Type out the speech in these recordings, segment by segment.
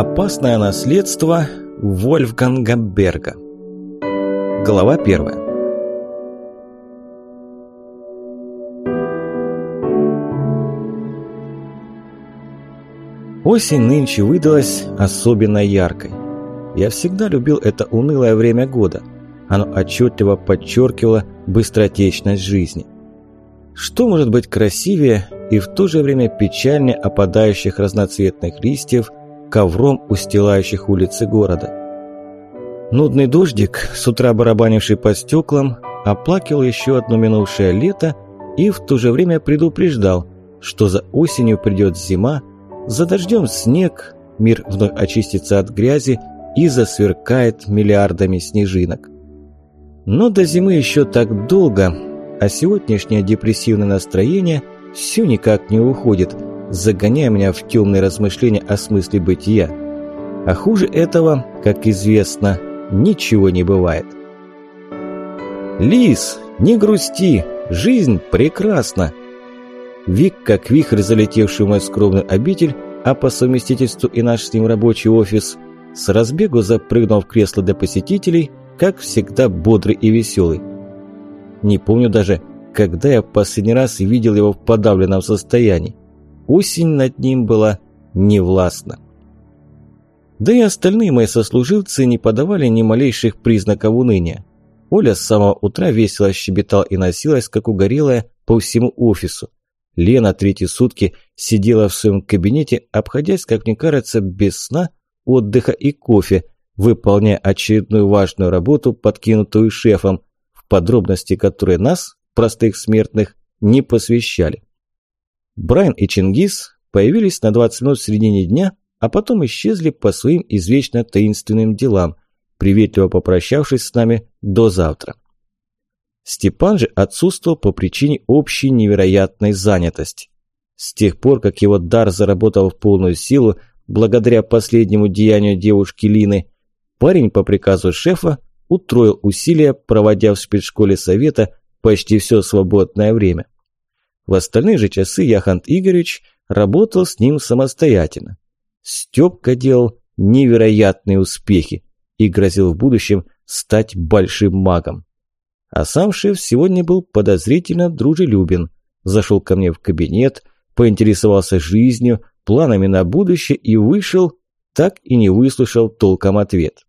Опасное наследство Вольфганга Берга Глава первая Осень нынче выдалась особенно яркой. Я всегда любил это унылое время года. Оно отчетливо подчеркивало быстротечность жизни. Что может быть красивее и в то же время печальнее опадающих разноцветных листьев, ковром устилающих улицы города? Нудный дождик, с утра барабанивший по стеклам, оплакивал еще одно минувшее лето и в то же время предупреждал, что за осенью придет зима, за дождем снег, мир вновь очистится от грязи и засверкает миллиардами снежинок. Но до зимы еще так долго, а сегодняшнее депрессивное настроение все никак не уходит, загоняя меня в темные размышления о смысле бытия. А хуже этого, как известно, ничего не бывает. «Лис, не грусти, жизнь прекрасна!» Вик, как вихрь, залетевший в мой скромный обитель, а по совместительству и наш с ним рабочий офис, с разбегу запрыгнул в кресло для посетителей, как всегда бодрый и веселый. Не помню даже, когда я последний раз видел его в подавленном состоянии. Осень над ним была невластна. Да и остальные мои сослуживцы не подавали ни малейших признаков уныния. Оля с самого утра весело щебетал и носилась, как угорелая, по всему офису. Лена третьи сутки сидела в своем кабинете, обходясь, как мне кажется, без сна, отдыха и кофе, выполняя очередную важную работу, подкинутую шефом, в подробности которой нас, простых смертных, не посвящали. Брайан и Чингис появились на 20 минут в середине дня, а потом исчезли по своим извечно таинственным делам, приветливо попрощавшись с нами до завтра. Степан же отсутствовал по причине общей невероятной занятости. С тех пор, как его дар заработал в полную силу, благодаря последнему деянию девушки Лины, парень по приказу шефа утроил усилия, проводя в спецшколе совета почти все свободное время. В остальные же часы Яхант Игоревич работал с ним самостоятельно. Степка делал невероятные успехи и грозил в будущем стать большим магом. А сам шеф сегодня был подозрительно дружелюбен. Зашел ко мне в кабинет, поинтересовался жизнью, планами на будущее и вышел, так и не выслушал толком ответ.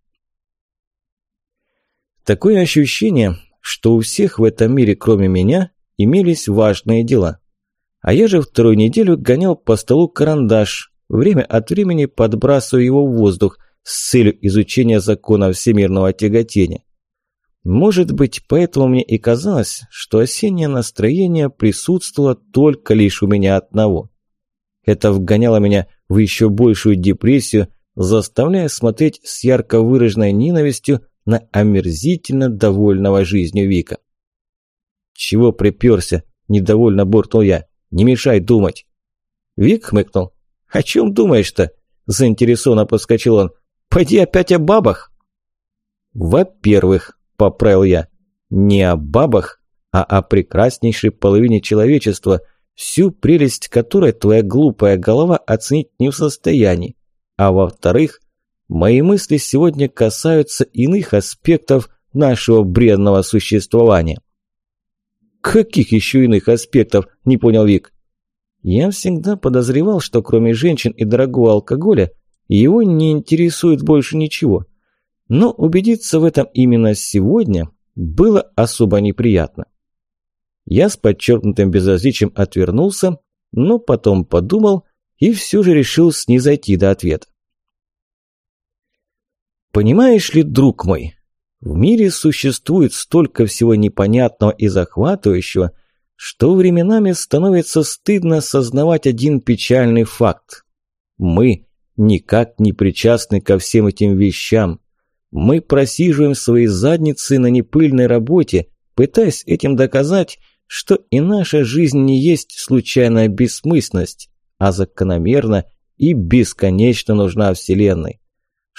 Такое ощущение, что у всех в этом мире, кроме меня, имелись важные дела. А я же вторую неделю гонял по столу карандаш, время от времени подбрасываю его в воздух с целью изучения закона всемирного тяготения. Может быть, поэтому мне и казалось, что осеннее настроение присутствовало только лишь у меня одного. Это вгоняло меня в еще большую депрессию, заставляя смотреть с ярко выраженной ненавистью на омерзительно довольного жизнью Вика. «Чего приперся?» – недовольно буркнул я. «Не мешай думать!» Вик хмыкнул. «О чем думаешь-то?» – заинтересованно подскочил он. «Пойди опять о бабах!» «Во-первых, поправил я. Не о бабах, а о прекраснейшей половине человечества, всю прелесть которой твоя глупая голова оценить не в состоянии. А во-вторых, мои мысли сегодня касаются иных аспектов нашего бредного существования. «Каких еще иных аспектов?» – не понял Вик. «Я всегда подозревал, что кроме женщин и дорогого алкоголя его не интересует больше ничего. Но убедиться в этом именно сегодня было особо неприятно. Я с подчеркнутым безразличием отвернулся, но потом подумал и все же решил снизойти до ответа. Понимаешь ли, друг мой, в мире существует столько всего непонятного и захватывающего, что временами становится стыдно сознавать один печальный факт. Мы никак не причастны ко всем этим вещам, мы просиживаем свои задницы на непыльной работе, пытаясь этим доказать, что и наша жизнь не есть случайная бессмысленность, а закономерно и бесконечно нужна Вселенной.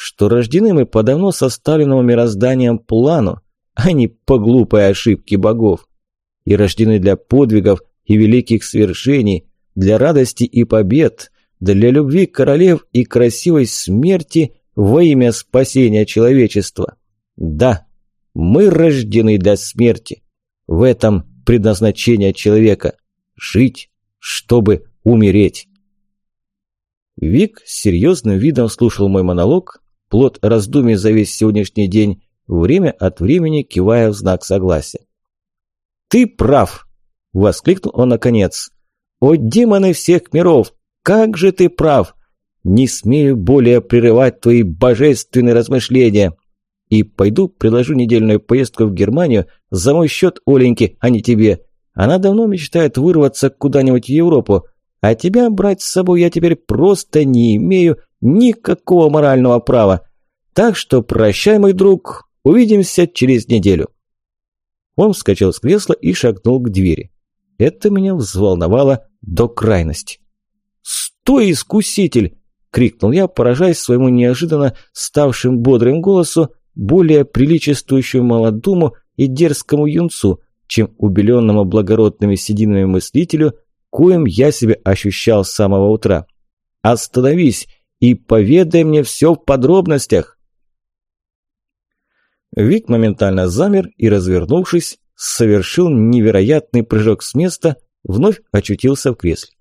Что рождены мы по давно составленному мирозданием плану, а не по глупой ошибке богов. И рождены для подвигов и великих свершений, для радости и побед, для любви королев и красивой смерти во имя спасения человечества. Да, мы рождены для смерти. В этом предназначение человека – жить, чтобы умереть. Вик с серьезным видом слушал мой монолог, плод раздумий за весь сегодняшний день, время от времени кивая в знак согласия. «Ты прав!» – воскликнул он наконец. «О, демоны всех миров! Как же ты прав! Не смею более прерывать твои божественные размышления. И пойду приложу недельную поездку в Германию за мой счет Оленьки, а не тебе. Она давно мечтает вырваться куда-нибудь в Европу, а тебя брать с собой я теперь просто не имею никакого морального права. Так что прощай, мой друг, увидимся через неделю». Он вскочил с кресла и шагнул к двери. Это меня взволновало до крайности. «Стой, искуситель!» – крикнул я, поражаясь своему неожиданно ставшим бодрым голосу, более приличествующему молодому и дерзкому юнцу, чем убеленному благородными сединами мыслителю, коим я себя ощущал с самого утра. «Остановись и поведай мне все в подробностях!» Вик моментально замер и, развернувшись, совершил невероятный прыжок с места, вновь очутился в кресле.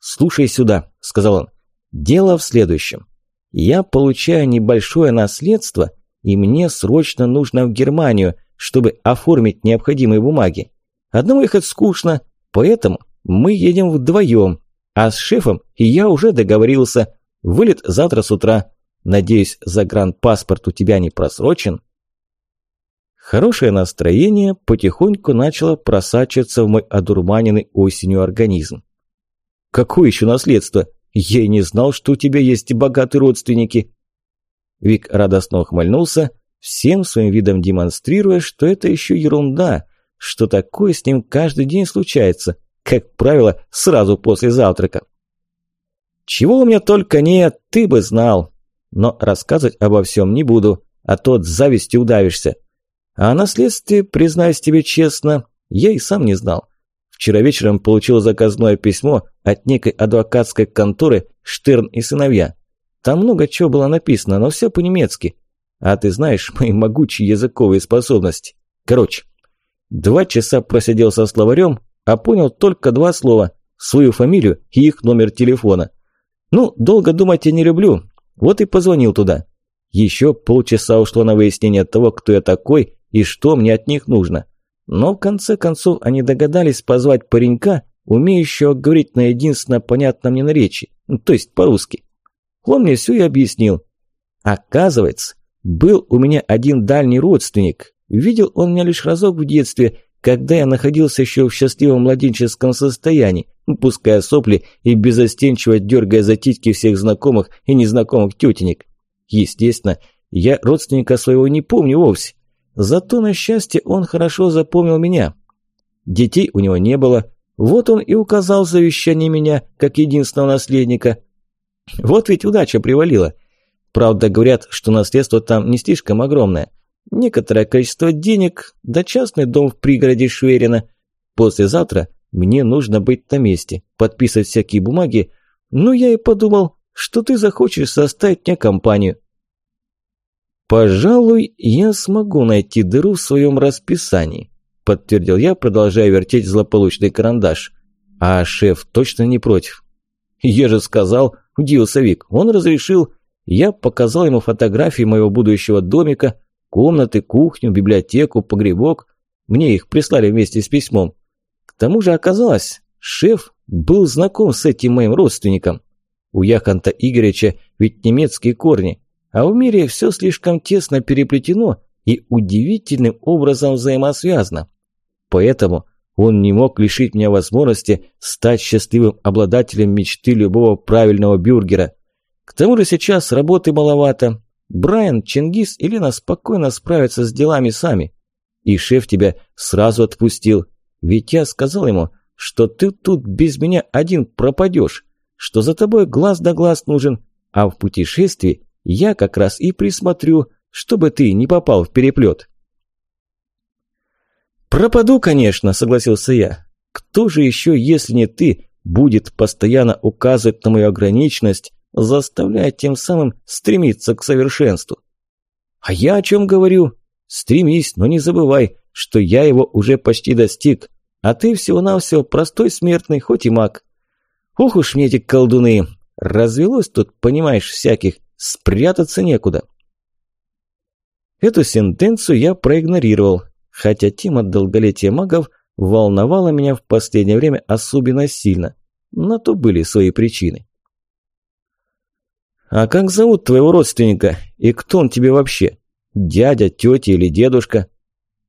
«Слушай сюда», – сказал он. «Дело в следующем. Я получаю небольшое наследство, и мне срочно нужно в Германию, чтобы оформить необходимые бумаги. Одному ехать скучно, поэтому мы едем вдвоем, а с шефом я уже договорился. Вылет завтра с утра. Надеюсь, загранпаспорт у тебя не просрочен?» Хорошее настроение потихоньку начало просачиваться в мой одурманенный осенью организм. «Какое еще наследство? Я и не знал, что у тебя есть богатые родственники!» Вик радостно ухмыльнулся, всем своим видом демонстрируя, что это еще ерунда, что такое с ним каждый день случается, как правило, сразу после завтрака. «Чего у меня только нет, ты бы знал!» Но рассказывать обо всем не буду, а то от зависти удавишься. А о наследстве, признаюсь тебе честно, я и сам не знал. Вчера вечером получил заказное письмо от некой адвокатской конторы «Штерн и сыновья». Там много чего было написано, но все по-немецки. А ты знаешь мои могучие языковые способности. Короче, два часа просидел со словарем, а понял только два слова – свою фамилию и их номер телефона. Ну, долго думать я не люблю, вот и позвонил туда. Еще полчаса ушло на выяснение того, кто я такой и что мне от них нужно. Но в конце концов они догадались позвать паренька, умеющего говорить на единственно понятном мне наречии, ну, то есть по-русски. Он мне все и объяснил. Оказывается, был у меня один дальний родственник. Видел он меня лишь разок в детстве, когда я находился еще в счастливом младенческом состоянии, пуская сопли и безостенчиво дергая за титьки всех знакомых и незнакомых тетенек. Естественно, я родственника своего не помню вовсе, Зато, на счастье, он хорошо запомнил меня. Детей у него не было. Вот он и указал завещание меня, как единственного наследника. Вот ведь удача привалила. Правда, говорят, что наследство там не слишком огромное. Некоторое количество денег, да частный дом в пригороде Шверина. Послезавтра мне нужно быть на месте, подписывать всякие бумаги. Ну, я и подумал, что ты захочешь составить мне компанию. «Пожалуй, я смогу найти дыру в своем расписании», – подтвердил я, продолжая вертеть злополучный карандаш. «А шеф точно не против?» «Я же сказал», – удивился Вик, – «он разрешил». Я показал ему фотографии моего будущего домика, комнаты, кухню, библиотеку, погребок. Мне их прислали вместе с письмом. К тому же оказалось, шеф был знаком с этим моим родственником. У Яханта Игоревича ведь немецкие корни – а в мире все слишком тесно переплетено и удивительным образом взаимосвязано. Поэтому он не мог лишить меня возможности стать счастливым обладателем мечты любого правильного бюргера. К тому же сейчас работы маловато. Брайан, Чингис и Лена спокойно справятся с делами сами. И шеф тебя сразу отпустил. Ведь я сказал ему, что ты тут без меня один пропадешь, что за тобой глаз да глаз нужен, а в путешествии я как раз и присмотрю, чтобы ты не попал в переплет. «Пропаду, конечно», – согласился я. «Кто же еще, если не ты, будет постоянно указывать на мою ограниченность, заставляя тем самым стремиться к совершенству. А я о чем говорю? Стремись, но не забывай, что я его уже почти достиг, а ты всего-навсего простой смертный, хоть и маг. Ох уж мне эти колдуны, развелось тут, понимаешь, всяких, спрятаться некуда. Эту сентенцию я проигнорировал, хотя тема долголетия магов волновала меня в последнее время особенно сильно. На то были свои причины. «А как зовут твоего родственника? И кто он тебе вообще? Дядя, тетя или дедушка?»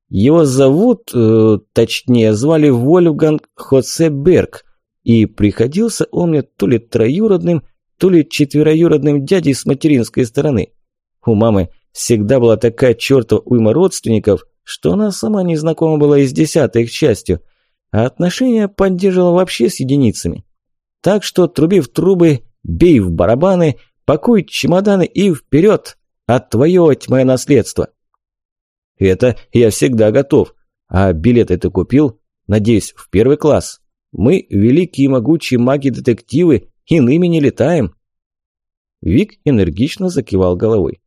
«Его зовут, э, точнее, звали Вольфганг Хосе Берг, и приходился он мне то ли троюродным, то ли четвероюродным дядей с материнской стороны. У мамы всегда была такая чертова уйма родственников, что она сама не знакома была и с десятой их частью, а отношения поддерживала вообще с единицами. Так что, труби в трубы, бей в барабаны, пакуй чемоданы и вперед, отвоевать мое наследство. Это я всегда готов. А билеты ты купил? Надеюсь, в первый класс. Мы, великие и могучие маги-детективы, иными не летаем. Вик энергично закивал головой.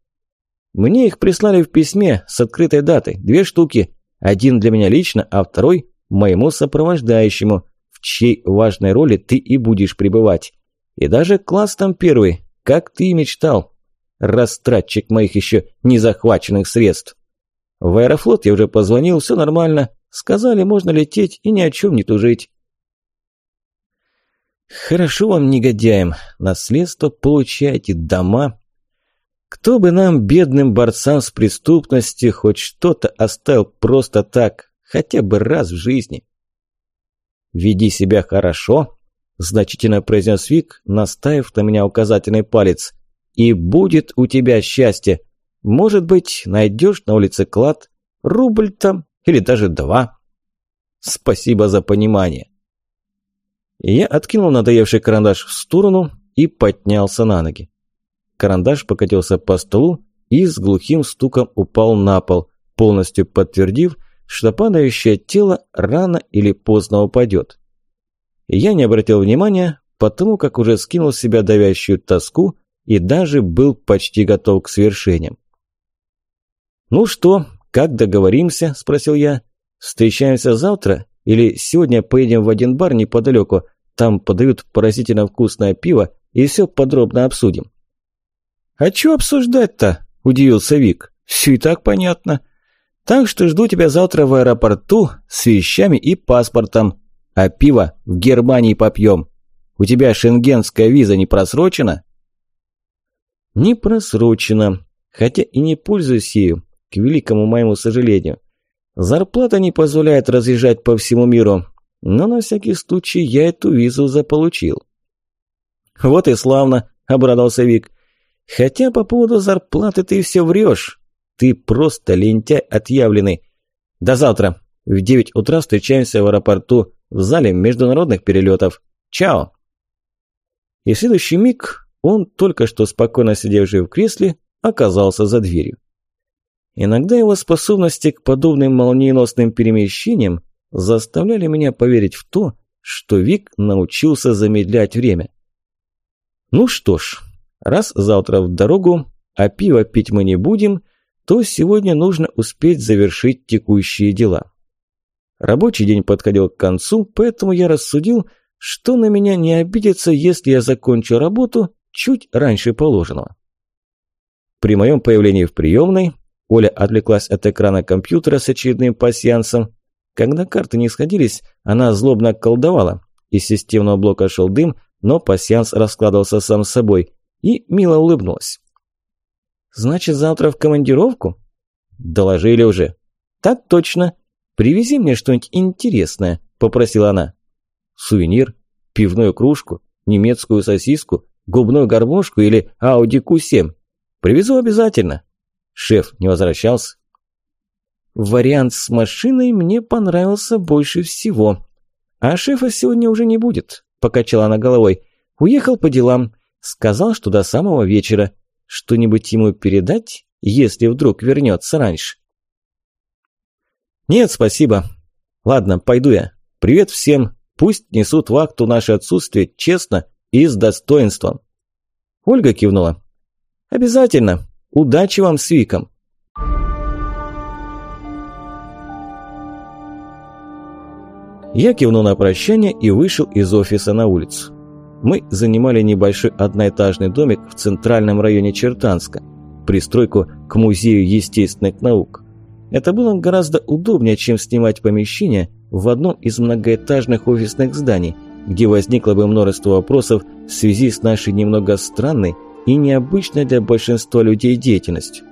Мне их прислали в письме с открытой датой, две штуки. Один для меня лично, а второй моему сопровождающему, в чьей важной роли ты и будешь пребывать. И даже класс там первый, как ты и мечтал. Растратчик моих еще незахваченных средств. В аэрофлот я уже позвонил, все нормально. Сказали, можно лететь и ни о чем не тужить. Хорошо вам, негодяям, наследство получаете, дома. Кто бы нам, бедным борцам с преступностью, хоть что-то оставил просто так, хотя бы раз в жизни? «Веди себя хорошо», – значительно произнес Вик, наставив на меня указательный палец. «И будет у тебя счастье. Может быть, найдешь на улице клад, рубль там или даже два. Спасибо за понимание». Я откинул надоевший карандаш в сторону и поднялся на ноги. Карандаш покатился по столу и с глухим стуком упал на пол, полностью подтвердив, что падающее тело рано или поздно упадет. Я не обратил внимания, потому как уже скинул с себя давящую тоску и даже был почти готов к свершениям. «Ну что, как договоримся?» – спросил я. «Встречаемся завтра или сегодня поедем в один бар неподалеку, там подают поразительно вкусное пиво и все подробно обсудим». «А что обсуждать-то?» – удивился Вик. «Все и так понятно. Так что жду тебя завтра в аэропорту с вещами и паспортом. А пиво в Германии попьем. У тебя шенгенская виза не просрочена?» «Не просрочена, хотя и не пользуюсь ею, к великому моему сожалению. Зарплата не позволяет разъезжать по всему миру, но на всякий случай я эту визу заполучил». «Вот и славно», – обрадовался Вик. «Хотя по поводу зарплаты ты все врешь. Ты просто лентяй отъявленный. До завтра. В девять утра встречаемся в аэропорту в зале международных перелетов. Чао!» И в следующий миг он, только что спокойно сидевший в кресле, оказался за дверью. Иногда его способности к подобным молниеносным перемещениям заставляли меня поверить в то, что Вик научился замедлять время. Ну что ж, раз завтра в дорогу, а пиво пить мы не будем, то сегодня нужно успеть завершить текущие дела. Рабочий день подходил к концу, поэтому я рассудил, что на меня не обидится, если я закончу работу чуть раньше положенного. При моем появлении в приемной Оля отвлеклась от экрана компьютера с очередным пасьянсом когда карты не сходились, она злобно колдовала. Из системного блока шел дым, но пасьянс раскладывался сам собой. И мило улыбнулась. «Значит, завтра в командировку?» «Доложили уже». «Так точно. Привези мне что-нибудь интересное», – попросила она. «Сувенир? Пивную кружку? Немецкую сосиску? Губную гармошку или Audi Q7? Привезу обязательно». Шеф не возвращался. Вариант с машиной мне понравился больше всего. А шефа сегодня уже не будет, покачала она головой. Уехал по делам. Сказал, что до самого вечера. Что-нибудь ему передать, если вдруг вернется раньше? Нет, спасибо. Ладно, пойду я. Привет всем. Пусть несут вахту наше отсутствие честно и с достоинством. Ольга кивнула. Обязательно. Удачи вам с Виком. Я кивнул на прощание и вышел из офиса на улицу. Мы занимали небольшой одноэтажный домик в центральном районе Чертанска, пристройку к Музею естественных наук. Это было гораздо удобнее, чем снимать помещение в одном из многоэтажных офисных зданий, где возникло бы множество вопросов в связи с нашей немного странной и необычной для большинства людей деятельностью.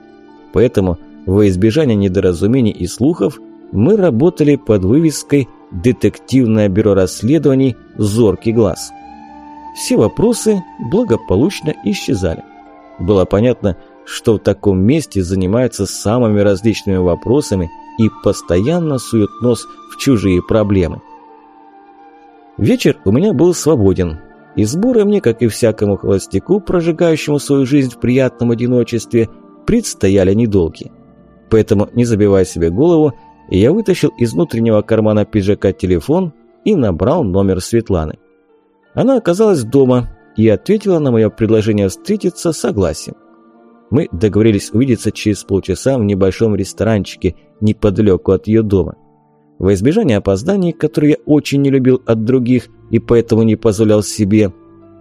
Поэтому, во избежание недоразумений и слухов, мы работали под вывеской «Детективное бюро расследований. Зоркий глаз». Все вопросы благополучно исчезали. Было понятно, что в таком месте занимаются самыми различными вопросами и постоянно суют нос в чужие проблемы. Вечер у меня был свободен, и сборы мне, как и всякому холостяку, прожигающему свою жизнь в приятном одиночестве, предстояли недолгие. Поэтому, не забивая себе голову, я вытащил из внутреннего кармана пиджака телефон и набрал номер Светланы. Она оказалась дома и ответила на мое предложение встретиться согласием. Мы договорились увидеться через полчаса в небольшом ресторанчике неподалеку от ее дома. Во избежание опозданий, которые я очень не любил от других и поэтому не позволял себе,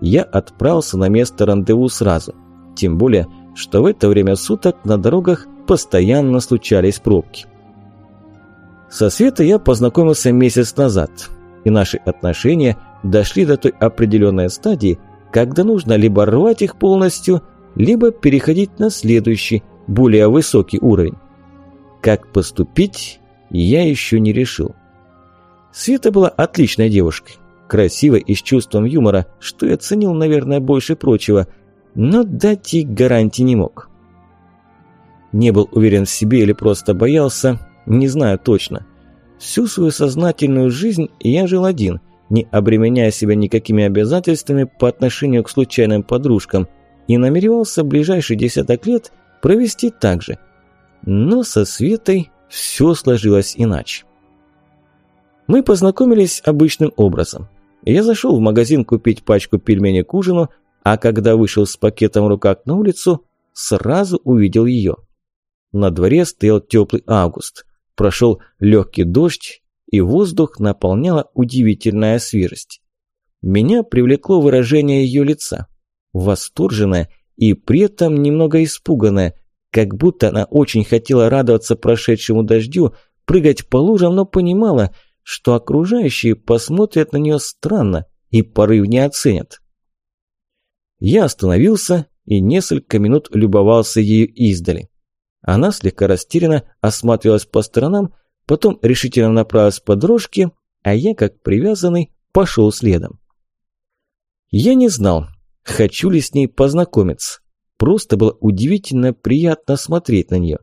я отправился на место рандеву сразу. Тем более, что в это время суток на дорогах постоянно случались пробки. Со Светой я познакомился месяц назад, и наши отношения дошли до той определенной стадии, когда нужно либо рвать их полностью, либо переходить на следующий, более высокий уровень. Как поступить, я еще не решил. Света была отличной девушкой, красивой и с чувством юмора, что я ценил, наверное, больше прочего, но дать ей гарантии не мог. Не был уверен в себе или просто боялся, не знаю точно. Всю свою сознательную жизнь я жил один, не обременяя себя никакими обязательствами по отношению к случайным подружкам – и намеревался ближайший десяток лет провести так же. Но со Светой все сложилось иначе. Мы познакомились обычным образом. Я зашел в магазин купить пачку пельменей к ужину, а когда вышел с пакетом в руках на улицу, сразу увидел ее. На дворе стоял теплый август, прошел легкий дождь, и воздух наполняла удивительная свежесть. Меня привлекло выражение ее лица восторженная и при этом немного испуганная, как будто она очень хотела радоваться прошедшему дождю, прыгать по лужам, но понимала, что окружающие посмотрят на нее странно и порыв не оценят. Я остановился и несколько минут любовался ею издали. Она слегка растерянно осматривалась по сторонам, потом решительно направилась по дорожке, а я, как привязанный, пошел следом. Я не знал, Хочу ли с ней познакомиться? Просто было удивительно приятно смотреть на нее.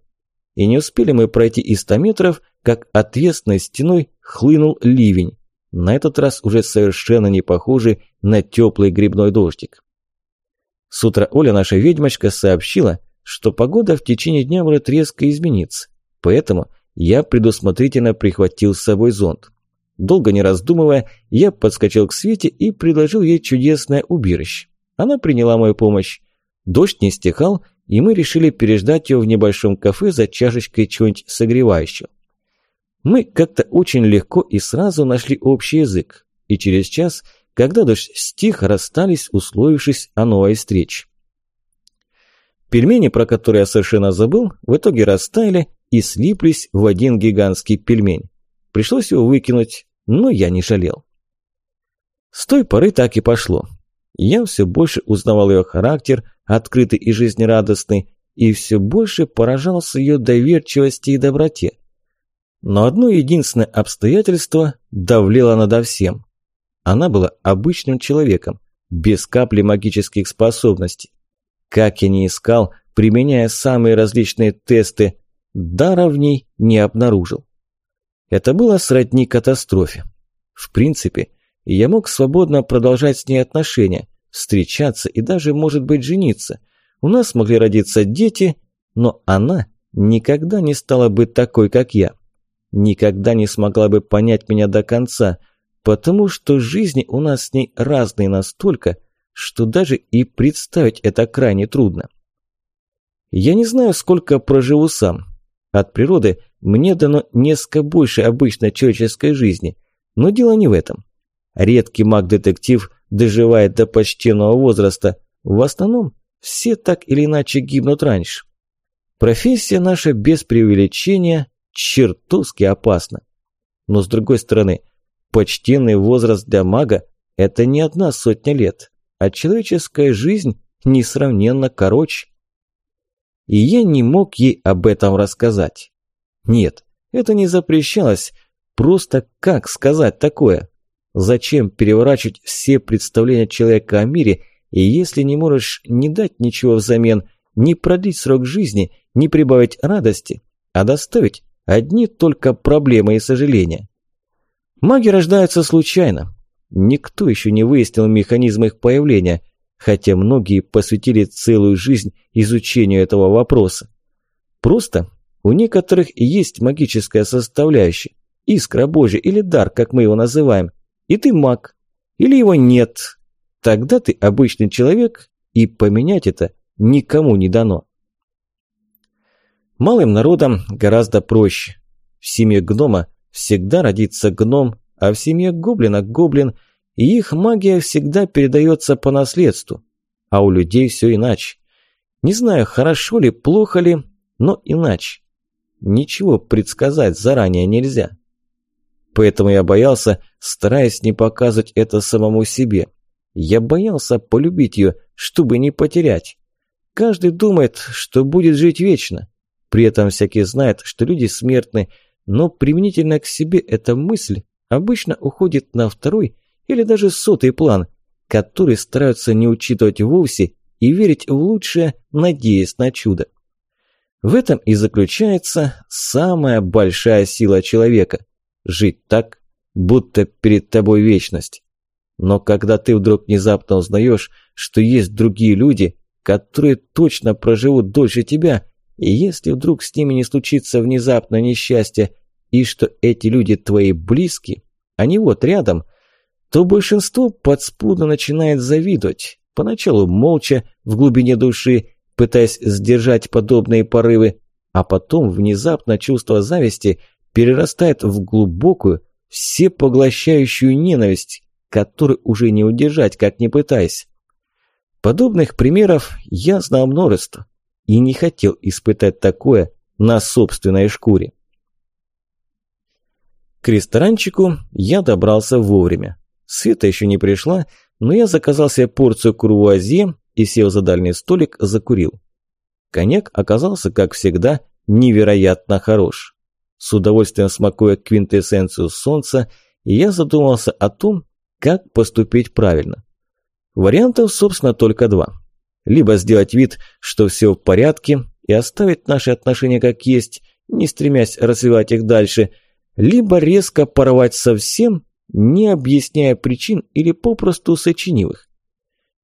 И не успели мы пройти и ста метров, как отвесной стеной хлынул ливень, на этот раз уже совершенно не похожий на теплый грибной дождик. С утра Оля, наша ведьмочка, сообщила, что погода в течение дня может резко измениться, поэтому я предусмотрительно прихватил с собой зонт. Долго не раздумывая, я подскочил к Свете и предложил ей чудесное убежище. Она приняла мою помощь. Дождь не стихал, и мы решили переждать ее в небольшом кафе за чашечкой чего-нибудь согревающего. Мы как-то очень легко и сразу нашли общий язык, и через час, когда дождь стих, расстались, условившись о новой встрече. Пельмени, про которые я совершенно забыл, в итоге растаяли и слиплись в один гигантский пельмень. Пришлось его выкинуть, но я не жалел. С той поры так и пошло. Я все больше узнавал ее характер, открытый и жизнерадостный, и все больше поражался ее доверчивости и доброте. Но одно единственное обстоятельство давлело надо всем. Она была обычным человеком, без капли магических способностей. Как я не искал, применяя самые различные тесты, дара в ней не обнаружил. Это было сродни катастрофе. В принципе, я мог свободно продолжать с ней отношения, встречаться и даже, может быть, жениться. У нас могли родиться дети, но она никогда не стала бы такой, как я. Никогда не смогла бы понять меня до конца, потому что жизни у нас с ней разные настолько, что даже и представить это крайне трудно. Я не знаю, сколько проживу сам. От природы мне дано несколько больше обычной человеческой жизни, но дело не в этом. Редкий маг-детектив доживает до почтенного возраста, в основном все так или иначе гибнут раньше. Профессия наша без преувеличения чертовски опасна. Но с другой стороны, почтенный возраст для мага – это не одна сотня лет, а человеческая жизнь несравненно короче. И я не мог ей об этом рассказать. Нет, это не запрещалось, просто как сказать такое? Зачем переворачивать все представления человека о мире – и если не можешь не дать ничего взамен, не продлить срок жизни, не прибавить радости, а доставить одни только проблемы и сожаления. Маги рождаются случайно. Никто еще не выяснил механизм их появления, хотя многие посвятили целую жизнь изучению этого вопроса. Просто у некоторых есть магическая составляющая, искра Божья или дар, как мы его называем, и ты маг, или его нет, Тогда ты обычный человек, и поменять это никому не дано. Малым народам гораздо проще. В семье гнома всегда родится гном, а в семье гоблина – гоблин, и их магия всегда передается по наследству. А у людей все иначе. Не знаю, хорошо ли, плохо ли, но иначе. Ничего предсказать заранее нельзя. Поэтому я боялся, стараясь не показывать это самому себе. Я боялся полюбить ее, чтобы не потерять. Каждый думает, что будет жить вечно. При этом всякий знает, что люди смертны, но применительно к себе эта мысль обычно уходит на второй или даже сотый план, который стараются не учитывать вовсе и верить в лучшее, надеясь на чудо. В этом и заключается самая большая сила человека – жить так, будто перед тобой вечность. Но когда ты вдруг внезапно узнаешь, что есть другие люди, которые точно проживут дольше тебя, и если вдруг с ними не случится внезапно несчастье, и что эти люди твои близкие, они вот рядом, то большинство подспудно начинает завидовать, поначалу молча, в глубине души, пытаясь сдержать подобные порывы, а потом внезапно чувство зависти перерастает в глубокую, всепоглощающую ненависть, который уже не удержать, как ни пытаясь. Подобных примеров я знал множество и не хотел испытать такое на собственной шкуре. К ресторанчику я добрался вовремя. Света еще не пришла, но я заказал себе порцию курвуазье и, сел за дальний столик, закурил. Коньяк оказался, как всегда, невероятно хорош. С удовольствием смакуя квинтэссенцию солнца, я задумался о том, как поступить правильно? Вариантов, собственно, только два. Либо сделать вид, что все в порядке, и оставить наши отношения как есть, не стремясь развивать их дальше, либо резко порвать совсем, не объясняя причин или попросту сочинив их.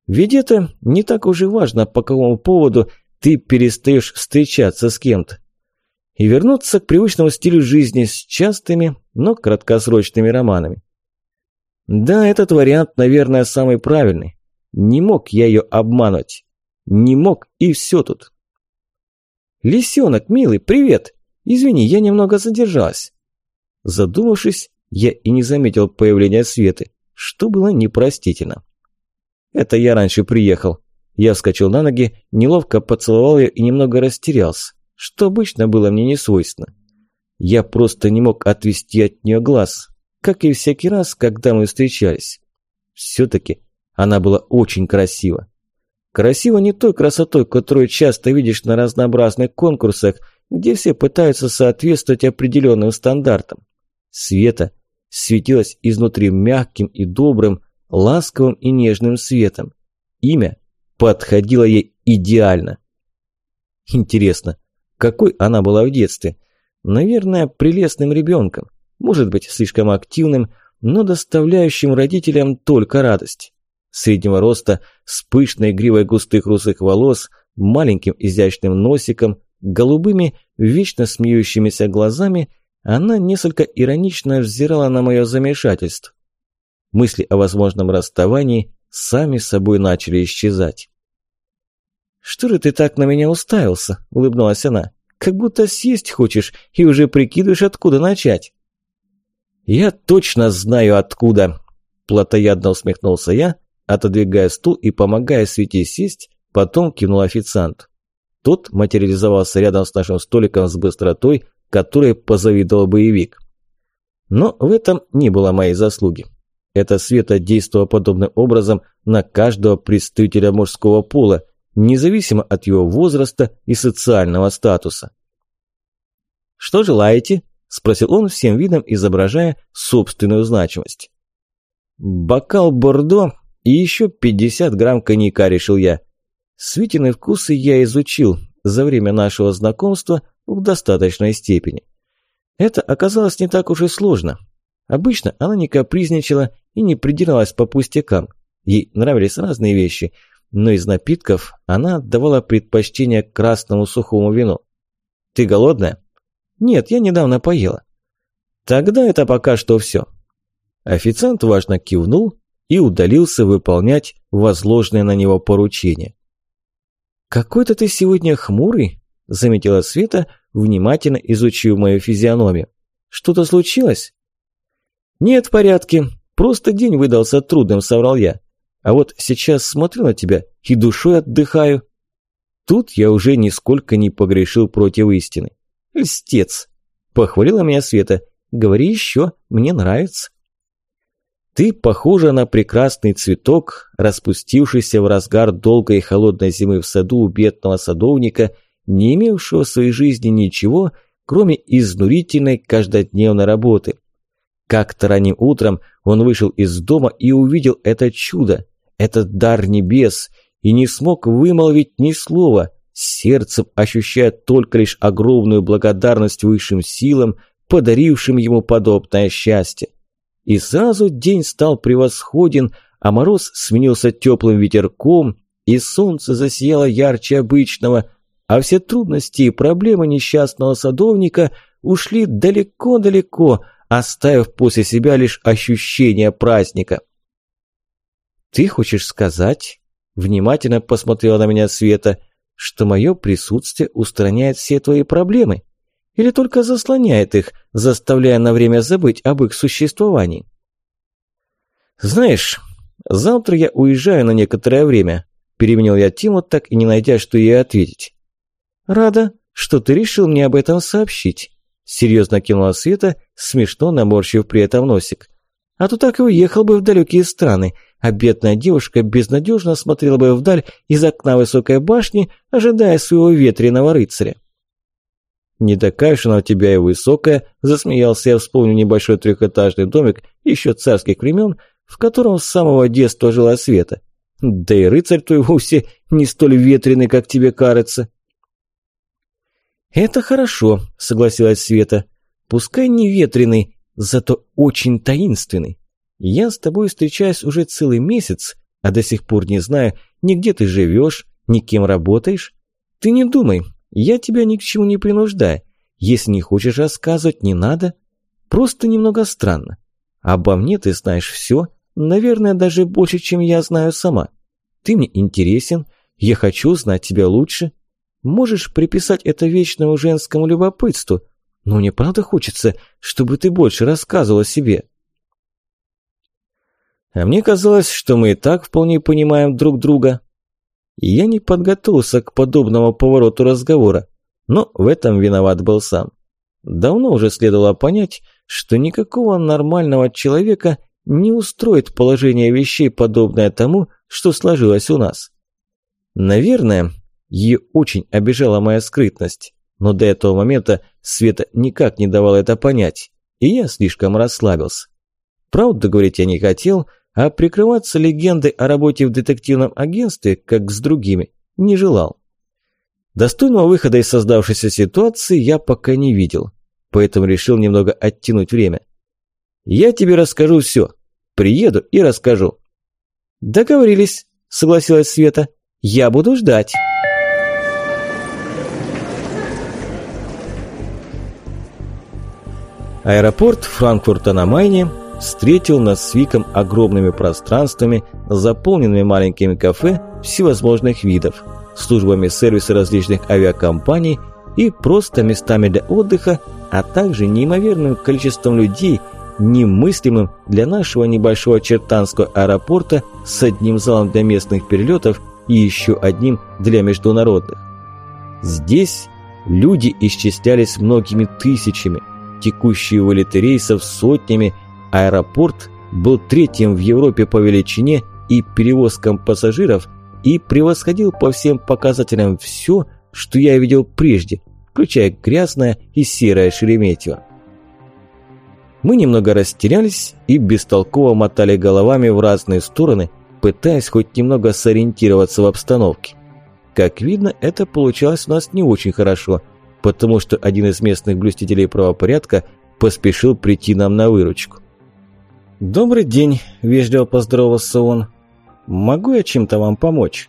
Ведь это не так уж и важно, по какому поводу ты перестаешь встречаться с кем-то. И вернуться к привычному стилю жизни с частыми, но краткосрочными романами. Да, этот вариант, наверное, самый правильный. Не мог я ее обмануть. Не мог, и все тут. «Лисенок, милый, привет! Извини, я немного задержалась». Задумавшись, я и не заметил появления Светы, что было непростительно. «Это я раньше приехал». Я вскочил на ноги, неловко поцеловал ее и немного растерялся, что обычно было мне не свойственно. Я просто не мог отвести от нее глаз, как и всякий раз, когда мы встречались. Все-таки она была очень красива. Красиво не той красотой, которую часто видишь на разнообразных конкурсах, где все пытаются соответствовать определенным стандартам. Света светилась изнутри мягким и добрым, ласковым и нежным светом. Имя подходило ей идеально. Интересно, какой она была в детстве? Наверное, прелестным ребенком может быть слишком активным, но доставляющим родителям только радость. Среднего роста, с пышной гривой густых русых волос, маленьким изящным носиком, голубыми, вечно смеющимися глазами, она несколько иронично взирала на мое замешательство. мысли о возможном расставании сами собой начали исчезать. «Что же ты так на меня уставился?» – улыбнулась она. «Как будто съесть хочешь и уже прикидываешь, откуда начать». «Я точно знаю, откуда!» – плотоядно усмехнулся я, отодвигая стул и помогая Свете сесть, потом кивнул официант. Тот материализовался рядом с нашим столиком с быстротой, которой позавидовал боевик. Но в этом не было моей заслуги. Эта Света действовала подобным образом на каждого представителя мужского пола, независимо от его возраста и социального статуса. «Что желаете?» – спросил он всем видом, изображая собственную значимость. «Бокал бордо и еще 50 грамм коньяка», – решил я. Светины вкусы я изучил за время нашего знакомства в достаточной степени. Это оказалось не так уж и сложно. Обычно она не капризничала и не придиралась по пустякам. Ей нравились разные вещи, но из напитков она отдавала предпочтение красному сухому вину. «Ты голодная?» «Нет, я недавно поела». «Тогда это пока что все». Официант важно кивнул и удалился выполнять возложенное на него поручение. «Какой-то ты сегодня хмурый», – заметила Света, внимательно изучив мою физиономию. «Что-то случилось?» «Нет, в порядке. Просто день выдался трудным», – соврал я. «А вот сейчас смотрю на тебя и душой отдыхаю». Тут я уже нисколько не погрешил против истины. «Льстец!» – похвалила меня Света. «Говори еще, мне нравится». Ты похожа на прекрасный цветок, распустившийся в разгар долгой и холодной зимы в саду у бедного садовника, не имевшего в своей жизни ничего, кроме изнурительной каждодневной работы. Как-то ранним утром он вышел из дома и увидел это чудо, этот дар небес, и не смог вымолвить ни слова, сердцем ощущая только лишь огромную благодарность высшим силам, подарившим ему подобное счастье. И сразу день стал превосходен, а мороз сменился теплым ветерком, и солнце засияло ярче обычного, а все трудности и проблемы несчастного садовника ушли далеко-далеко, оставив после себя лишь ощущение праздника. «Ты хочешь сказать?» – внимательно посмотрела на меня Света – что мое присутствие устраняет все твои проблемы? Или только заслоняет их, заставляя на время забыть об их существовании? Знаешь, завтра я уезжаю на некоторое время. Переменил я Тиму, так и не найдя, что ей ответить. Рада, что ты решил мне об этом сообщить. Серьезно кинула Света, смешно наморщив при этом носик. А то так и уехал бы в далекие страны, а бедная девушка безнадежно смотрела бы вдаль из окна высокой башни, ожидая своего ветреного рыцаря. «Не такая уж она у тебя и высокая», – засмеялся я, вспомнив небольшой трехэтажный домик еще царских времен, в котором с самого детства жила Света. Да и рыцарь твой вовсе не столь ветреный, как тебе кажется. «Это хорошо», – согласилась Света. «Пускай не ветреный, зато очень таинственный. Я с тобой встречаюсь уже целый месяц, а до сих пор не знаю, ни где ты живешь, ни кем работаешь. Ты не думай, я тебя ни к чему не принуждаю. Если не хочешь рассказывать, не надо. Просто немного странно. Обо мне ты знаешь все, наверное, даже больше, чем я знаю сама. Ты мне интересен, я хочу знать тебя лучше. Можешь приписать это вечному женскому любопытству, но мне правда хочется, чтобы ты больше рассказывал о себе. А мне казалось, что мы и так вполне понимаем друг друга. Я не подготовился к подобному повороту разговора, но в этом виноват был сам. Давно уже следовало понять, что никакого нормального человека не устроит положение вещей, подобное тому, что сложилось у нас. Наверное, ее очень обижала моя скрытность, но до этого момента Света никак не давала это понять, и я слишком расслабился. Правду говорить я не хотел, а прикрываться легендой о работе в детективном агентстве, как с другими, не желал. Достойного выхода из создавшейся ситуации я пока не видел, поэтому решил немного оттянуть время. «Я тебе расскажу все. Приеду и расскажу». «Договорились», – согласилась Света. «Я буду ждать». Аэропорт Франкфурта на Майне – встретил нас с Виком огромными пространствами, заполненными маленькими кафе всевозможных видов, службами сервиса различных авиакомпаний и просто местами для отдыха, а также неимоверным количеством людей, немыслимым для нашего небольшого чертанского аэропорта с одним залом для местных перелетов и еще одним для международных. Здесь люди исчислялись многими тысячами, текущие вылеты рейсов сотнями, аэропорт был третьим в Европе по величине и перевозкам пассажиров и превосходил по всем показателям все, что я видел прежде, включая грязное и серое Шереметьево. Мы немного растерялись и бестолково мотали головами в разные стороны, пытаясь хоть немного сориентироваться в обстановке. Как видно, это получалось у нас не очень хорошо, потому что один из местных блюстителей правопорядка поспешил прийти нам на выручку. «Добрый день», – вежливо поздоровался он. «Могу я чем-то вам помочь?»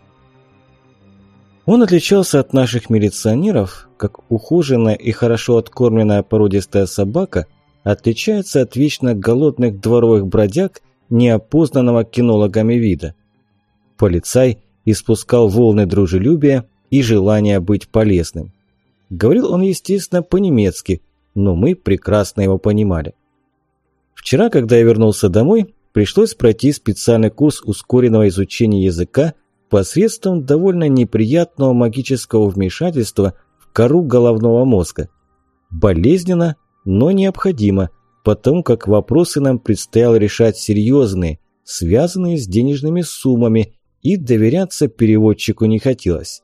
Он отличался от наших милиционеров, как ухоженная и хорошо откормленная породистая собака отличается от вечно голодных дворовых бродяг, неопознанного кинологами вида. Полицай испускал волны дружелюбия и желания быть полезным. Говорил он, естественно, по-немецки, но мы прекрасно его понимали. Вчера, когда я вернулся домой, пришлось пройти специальный курс ускоренного изучения языка посредством довольно неприятного магического вмешательства в кору головного мозга. Болезненно, но необходимо, потому как вопросы нам предстояло решать серьезные, связанные с денежными суммами, и доверяться переводчику не хотелось.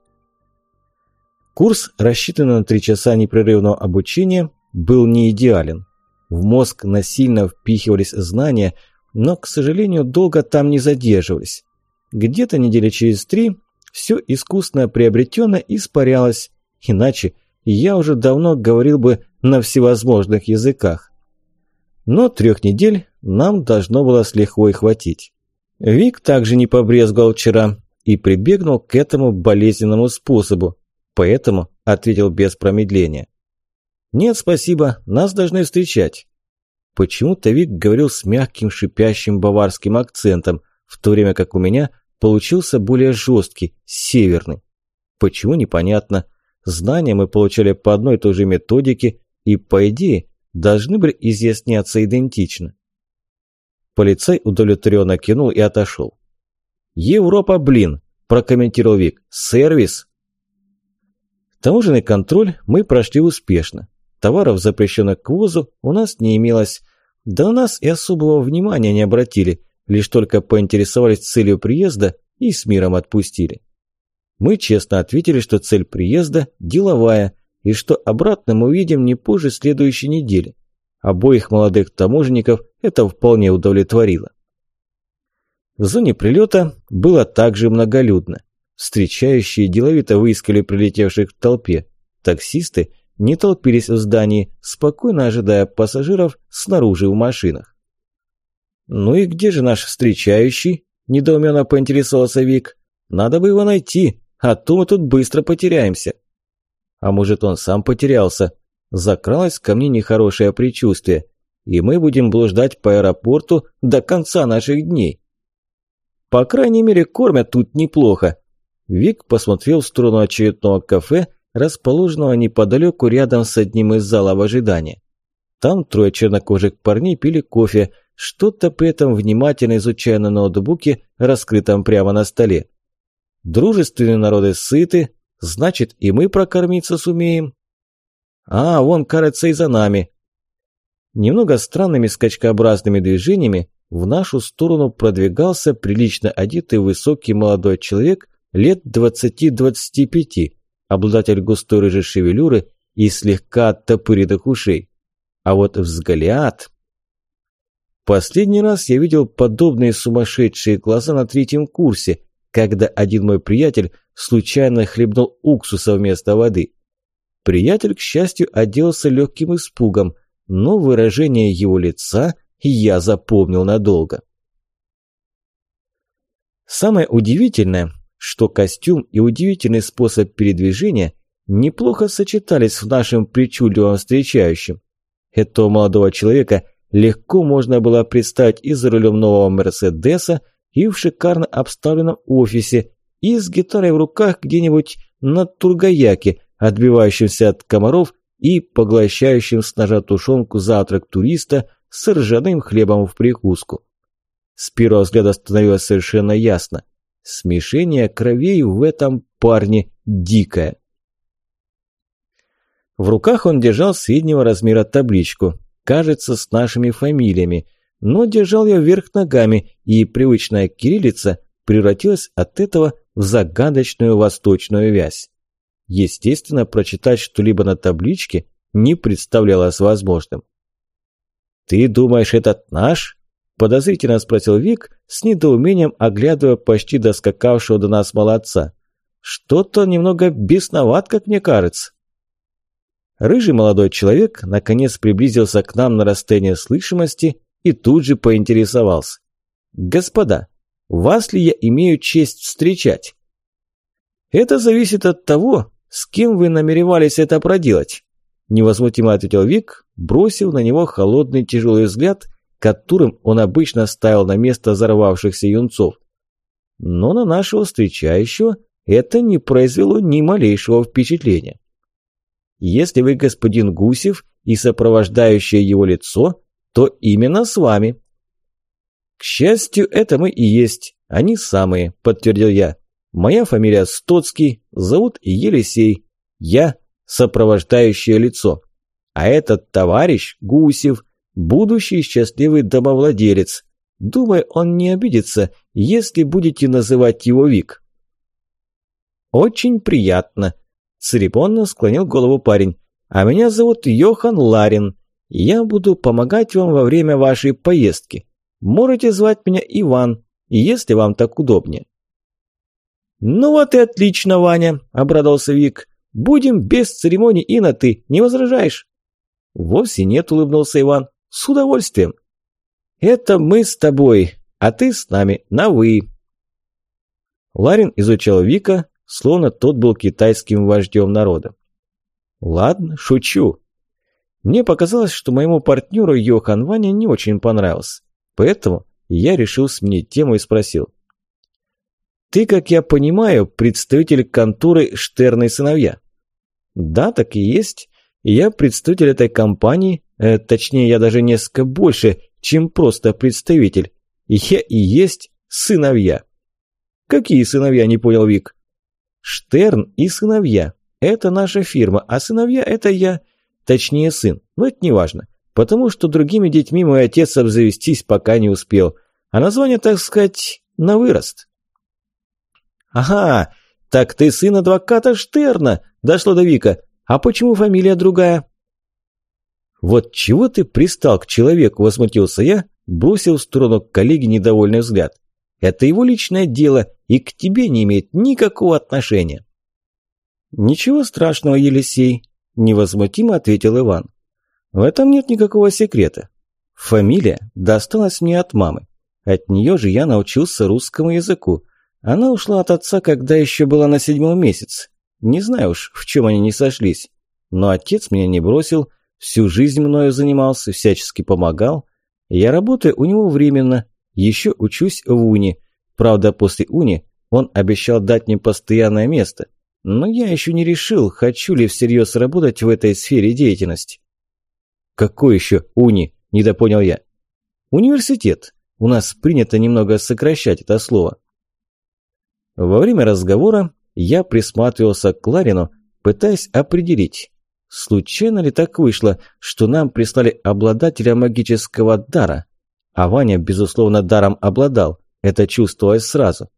Курс, рассчитанный на три часа непрерывного обучения, был не идеален. В мозг насильно впихивались знания, но, к сожалению, долго там не задерживались. Где-то недели через три все искусственно приобретенное испарялось, иначе я уже давно говорил бы на всевозможных языках. Но трех недель нам должно было с лихвой хватить. Вик также не побрезговал вчера и прибегнул к этому болезненному способу, поэтому ответил без промедления. «Нет, спасибо, нас должны встречать». Почему-то Вик говорил с мягким шипящим баварским акцентом, в то время как у меня получился более жесткий, северный. Почему, непонятно. Знания мы получали по одной и той же методике и, по идее, должны были изъясняться идентично. Полицай удовлетворенно кинул и отошел. «Европа, блин!» – прокомментировал Вик. «Сервис!» Таможенный контроль мы прошли успешно. Товаров, запрещенных к ввозу, у нас не имелось. У нас и особого внимания не обратили, лишь только поинтересовались целью приезда и с миром отпустили. Мы честно ответили, что цель приезда – деловая, и что обратно мы увидим не позже следующей недели. Обоих молодых таможенников это вполне удовлетворило. В зоне прилета было также многолюдно. Встречающие деловито выискали прилетевших в толпе. Таксисты не толпились в здании, спокойно ожидая пассажиров снаружи в машинах. «Ну и где же наш встречающий?» – недоуменно поинтересовался Вик. «Надо бы его найти, а то мы тут быстро потеряемся». А может, он сам потерялся? Закралось ко мне нехорошее предчувствие, и мы будем блуждать по аэропорту до конца наших дней. По крайней мере, кормят тут неплохо. Вик посмотрел в сторону очередного кафе, расположенного неподалеку рядом с одним из залов ожидания. Там трое чернокожих парней пили кофе, что-то при этом внимательно изучая на ноутбуке, раскрытом прямо на столе. Дружественные народы сыты, значит и мы прокормиться сумеем. А, вон, кажется, и за нами. Немного странными скачкообразными движениями в нашу сторону продвигался прилично одетый высокий молодой человек лет 20-25, обладатель густой рыжей шевелюры и слегка оттопыренных ушей. А вот взгляд... Последний раз я видел подобные сумасшедшие глаза на третьем курсе, когда один мой приятель случайно хлебнул уксуса вместо воды. Приятель, к счастью, оделся легким испугом, но выражение его лица я запомнил надолго. Самое удивительное, что костюм и удивительный способ передвижения неплохо сочетались в нашем причудливом встречающем. Этого молодого человека легко можно было представить и за рулем нового Мерседеса, и в шикарно обставленном офисе, и с гитарой в руках где-нибудь на Тургаяке, отбивающимся от комаров и поглощающим с ножа тушенку завтрак туриста с ржаным хлебом в прикуску. С первого взгляда становилось совершенно ясно. Смешение кровей в этом парне дикое. В руках он держал среднего размера табличку, кажется, с нашими фамилиями, но держал я вверх ногами, и привычная кириллица превратилась от этого в загадочную восточную вязь. Естественно, прочитать что-либо на табличке не представлялось возможным. «Ты думаешь, этот наш?» – подозрительно спросил Вик, с недоумением оглядывая почти доскакавшего до нас молодца. «Что-то немного бесноват, как мне кажется». Рыжий молодой человек наконец приблизился к нам на расстояние слышимости и тут же поинтересовался. «Господа, вас ли я имею честь встречать?» «Это зависит от того, с кем вы намеревались это проделать?» Невозмутимо ответил Вик, бросив на него холодный тяжелый взгляд, которым он обычно ставил на место взорвавшихся юнцов. Но на нашего встречающего это не произвело ни малейшего впечатления. Если вы господин Гусев и сопровождающее его лицо, то именно с вами. К счастью, это мы и есть, они самые, подтвердил я. Моя фамилия Стоцкий, зовут Елисей. Я сопровождающее лицо. А этот товарищ Гусев, будущий счастливый домовладелец. Думаю, он не обидится, если будете называть его Вик. Очень приятно, Церемонно склонил голову парень. «А меня зовут Йохан Ларин. Я буду помогать вам во время вашей поездки. Можете звать меня Иван, если вам так удобнее». «Ну вот и отлично, Ваня», – обрадовался Вик. «Будем без церемоний и на «ты». Не возражаешь?» «Вовсе нет», – улыбнулся Иван. «С удовольствием». «Это мы с тобой, а ты с нами на «вы». Ларин изучал Вика, словно тот был китайским вождем народа. Ладно, шучу. Мне показалось, что моему партнеру Йохан Ваня не очень понравился. Поэтому я решил сменить тему и спросил. «Ты, как я понимаю, представитель конторы Штерн и сыновья?» «Да, так и есть. Я представитель этой компании, э, точнее, я даже несколько больше, чем просто представитель. Я и есть сыновья». «Какие сыновья?» – не понял Вик. Штерн и сыновья. Это наша фирма, а сыновья – это я. Точнее, сын. Но это не важно. Потому что другими детьми мой отец обзавестись пока не успел. А название, так сказать, на вырост. «Ага, так ты сын адвоката Штерна!» – дошло до Вика. «А почему фамилия другая?» «Вот чего ты пристал к человеку?» – возмутился я, бросил в сторону коллеги недовольный взгляд. Это его личное дело и к тебе не имеет никакого отношения. Ничего страшного, Елисей, невозмутимо ответил Иван. В этом нет никакого секрета. Фамилия досталась мне от мамы. От нее же я научился русскому языку. Она ушла от отца, когда еще была на седьмом месяце. Не знаю уж, в чем они не сошлись. Но отец меня не бросил, всю жизнь мною занимался, всячески помогал. Я работаю у него временно, еще учусь в Уни. Правда, после Уни он обещал дать мне постоянное место. Но я еще не решил, хочу ли всерьез работать в этой сфере деятельности. «Какой еще Уни?» – недопонял я. «Университет. У нас принято немного сокращать это слово». Во время разговора я присматривался к Ларину, пытаясь определить, случайно ли так вышло, что нам прислали обладателя магического дара, а Ваня, безусловно, даром обладал, это чувствовалось сразу.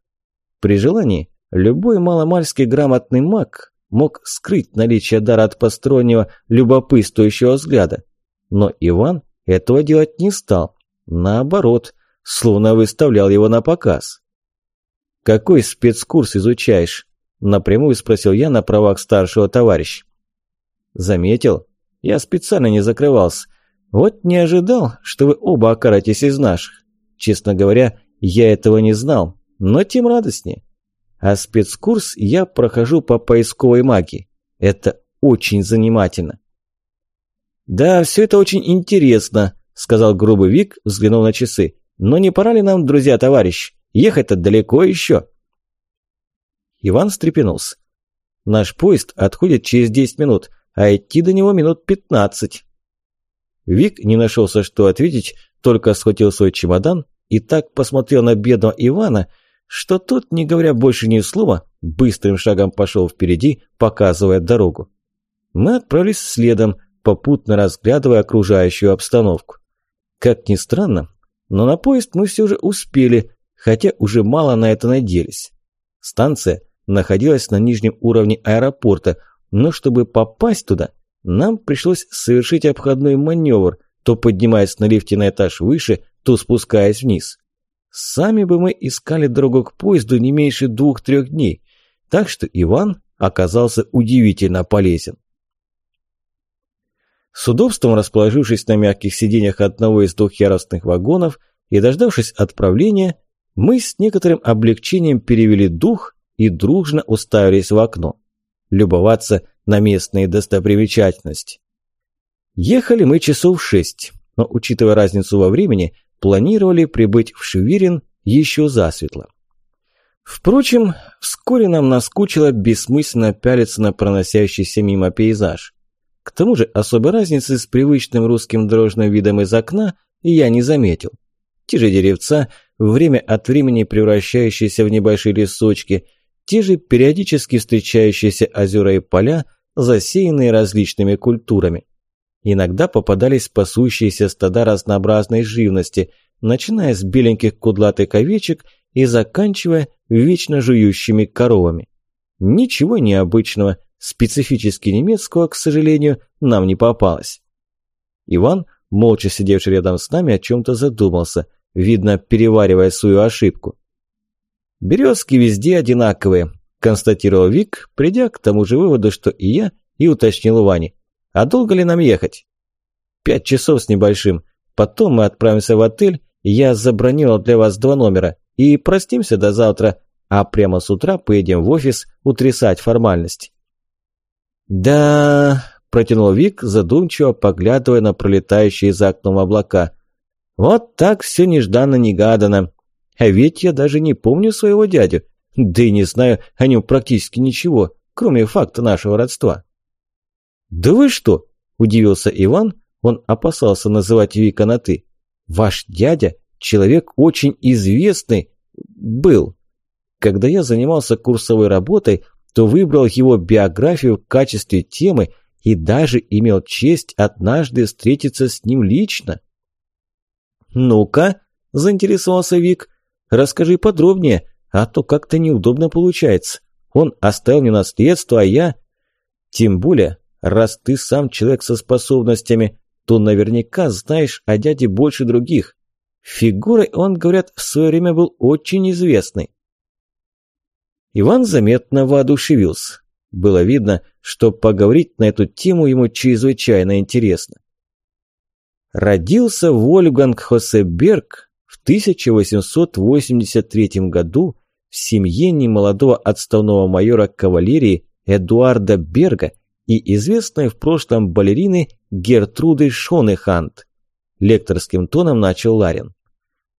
При желании, любой маломальский грамотный маг мог скрыть наличие дара от постороннего любопытствующего взгляда. Но Иван этого делать не стал. Наоборот, словно выставлял его на показ. «Какой спецкурс изучаешь?» – напрямую спросил я на правах старшего товарища. «Заметил? Я специально не закрывался. Вот не ожидал, что вы оба окаратесь из наших. Честно говоря, я этого не знал, но тем радостнее. А спецкурс я прохожу по поисковой магии. Это очень занимательно. Да, все это очень интересно, – сказал грубый Вик, взглянув на часы. «Но не пора ли нам, друзья-товарищ? Ехать-то далеко еще». Иван встрепенулся. «Наш поезд отходит через 10 минут, а идти до него минут 15». Вик не нашелся, что ответить, только схватил свой чемодан и так посмотрел на бедного Ивана, что тот, не говоря больше ни слова, быстрым шагом пошел впереди, показывая дорогу. Мы отправились следом, попутно разглядывая окружающую обстановку. Как ни странно, но на поезд мы все же успели, хотя уже мало на это надеялись. Станция находилась на нижнем уровне аэропорта, но чтобы попасть туда, нам пришлось совершить обходной маневр, то поднимаясь на лифте на этаж выше, то спускаясь вниз. Сами бы мы искали дорогу к поезду не меньше двух-трех дней, так что Иван оказался удивительно полезен. С удобством расположившись на мягких сиденьях одного из двух яростных вагонов и дождавшись отправления, мы с некоторым облегчением перевели дух и дружно уставились в окно. Любоваться на местные достопримечательности. Ехали мы часов шесть, но, учитывая разницу во времени, планировали прибыть в Швирин еще засветло. Впрочем, вскоре нам наскучило бессмысленно пялиться на проносящийся мимо пейзаж. К тому же особой разницы с привычным русским дорожным видом из окна я не заметил. Те же деревца, время от времени превращающиеся в небольшие лесочки, те же периодически встречающиеся озера и поля, засеянные различными культурами. Иногда попадались пасущиеся стада разнообразной живности, начиная с беленьких кудлатых овечек и заканчивая вечно жующими коровами. Ничего необычного – Специфически немецкого, к сожалению, нам не попалось. Иван, молча сидевший рядом с нами, о чем-то задумался, видно, переваривая свою ошибку. «Березки везде одинаковые», – констатировал Вик, придя к тому же выводу, что и я, и уточнил Ване. «А долго ли нам ехать?» «Пять часов с небольшим. Потом мы отправимся в отель, я забронировал для вас два номера, и простимся до завтра, а прямо с утра поедем в офис утрясать формальность». «Да...» – протянул Вик, задумчиво поглядывая на пролетающие за окном облака. «Вот так все нежданно-негаданно. А ведь я даже не помню своего дядю, да и не знаю о нем практически ничего, кроме факта нашего родства». «Да вы что?» – удивился Иван, он опасался называть Вика на «ты». «Ваш дядя – человек очень известный. Был. Когда я занимался курсовой работой, то выбрал его биографию в качестве темы и даже имел честь однажды встретиться с ним лично. «Ну-ка», – заинтересовался Вик, – «расскажи подробнее, а то как-то неудобно получается. Он оставил мне наследство, а я...» «Тем более, раз ты сам человек со способностями, то наверняка знаешь о дяде больше других. Фигурой он, говорят, в свое время был очень известный. Иван заметно воодушевился. Было видно, что поговорить на эту тему ему чрезвычайно интересно. Родился Вольфганг Хосеберг в 1883 году в семье немолодого отставного майора кавалерии Эдуарда Берга и известной в прошлом балерины Гертруды Шонехант. Лекторским тоном начал Ларин.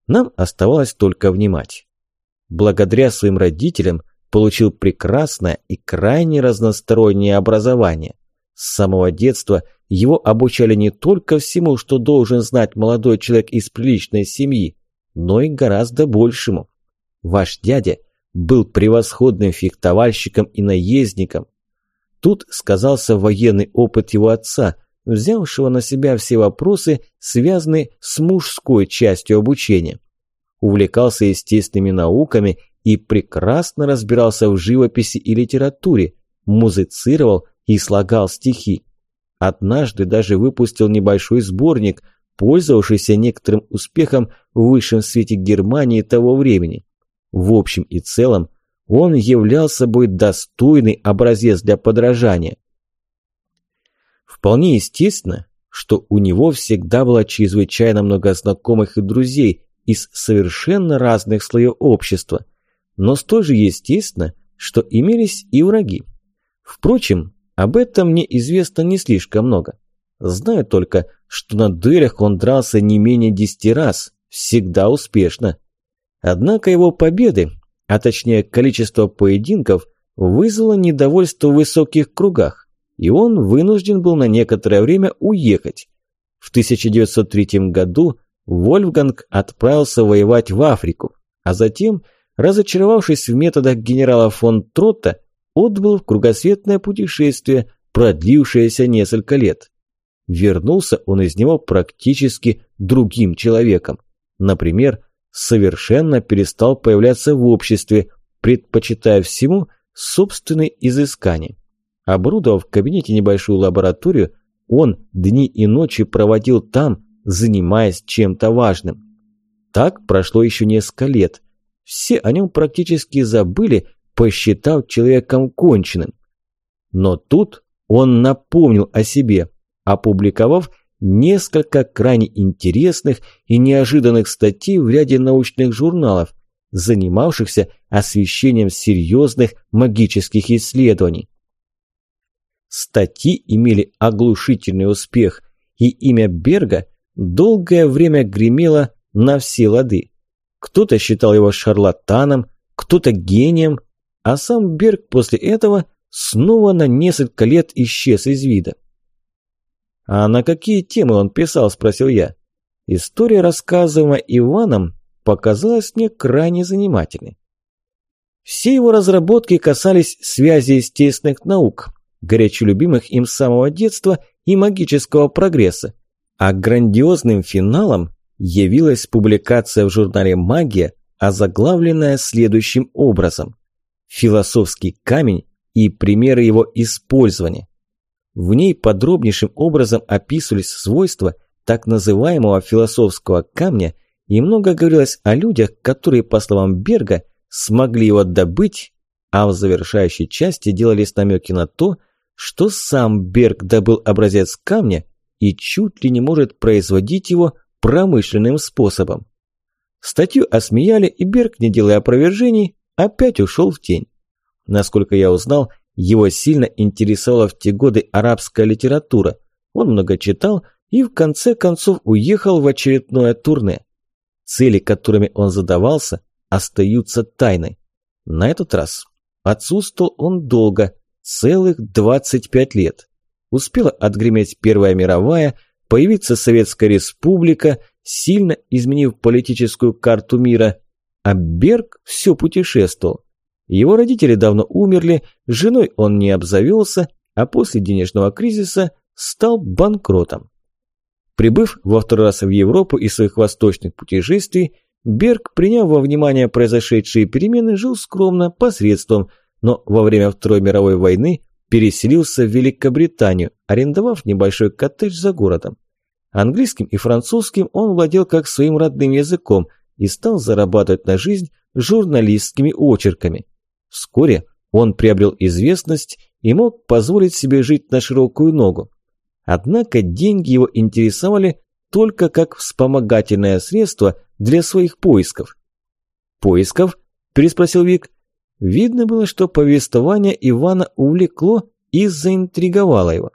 Нам оставалось только внимать. Благодаря своим родителям получил прекрасное и крайне разностороннее образование. С самого детства его обучали не только всему, что должен знать молодой человек из приличной семьи, но и гораздо большему. Ваш дядя был превосходным фехтовальщиком и наездником. Тут сказался военный опыт его отца, взявшего на себя все вопросы, связанные с мужской частью обучения. Увлекался естественными науками и прекрасно разбирался в живописи и литературе, музицировал и слагал стихи. Однажды даже выпустил небольшой сборник, пользовавшийся некоторым успехом в высшем свете Германии того времени. В общем и целом, он являл собой достойный образец для подражания. Вполне естественно, что у него всегда было чрезвычайно много знакомых и друзей из совершенно разных слоев общества, но столь же естественно, что имелись и враги. Впрочем, об этом мне известно не слишком много. Знаю только, что на дуэлях он дрался не менее десяти раз, всегда успешно. Однако его победы, а точнее количество поединков, вызвало недовольство в высоких кругах, и он вынужден был на некоторое время уехать. В 1903 году Вольфганг отправился воевать в Африку, а затем, разочаровавшись в методах генерала фон Тротта, отбыл в кругосветное путешествие, продлившееся несколько лет. Вернулся он из него практически другим человеком. Например, совершенно перестал появляться в обществе, предпочитая всему собственные изыскания. Оборудовав в кабинете небольшую лабораторию, он дни и ночи проводил там, занимаясь чем-то важным. Так прошло еще несколько лет. Все о нем практически забыли, посчитав человеком конченным. Но тут он напомнил о себе, опубликовав несколько крайне интересных и неожиданных статей в ряде научных журналов, занимавшихся освещением серьезных магических исследований. Статьи имели оглушительный успех, и имя Берга долгое время гремело на все лады. Кто-то считал его шарлатаном, кто-то гением, а сам Берг после этого снова на несколько лет исчез из вида. «А на какие темы он писал?» – спросил я. История, рассказываемая Иваном, показалась мне крайне занимательной. Все его разработки касались связи естественных наук, горячо любимых им с самого детства и магического прогресса, а грандиозным финалом явилась публикация в журнале «Магия», озаглавленная следующим образом «Философский камень и примеры его использования». В ней подробнейшим образом описывались свойства так называемого философского камня и много говорилось о людях, которые, по словам Берга, смогли его добыть, а в завершающей части делались намеки на то, что сам Берг добыл образец камня и чуть ли не может производить его промышленным способом. Статью осмеяли, и Берг, не делая опровержений, опять ушел в тень. Насколько я узнал, его сильно интересовала в те годы арабская литература. Он много читал и в конце концов уехал в очередное турне. Цели, которыми он задавался, остаются тайной. На этот раз отсутствовал он долго, целых 25 лет. Успела отгреметь Первая мировая, появиться Советская Республика, сильно изменив политическую карту мира, а Берг все путешествовал. Его родители давно умерли, женой он не обзавелся, а после денежного кризиса стал банкротом. Прибыв во второй раз в Европу из своих восточных путешествий, Берг, приняв во внимание произошедшие перемены, жил скромно, посредством, но во время Второй мировой войны переселился в Великобританию, арендовав небольшой коттедж за городом. Английским и французским он владел как своим родным языком и стал зарабатывать на жизнь журналистскими очерками. Вскоре он приобрел известность и мог позволить себе жить на широкую ногу. Однако деньги его интересовали только как вспомогательное средство для своих поисков. «Поисков?» – переспросил Вик. Видно было, что повествование Ивана увлекло и заинтриговало его.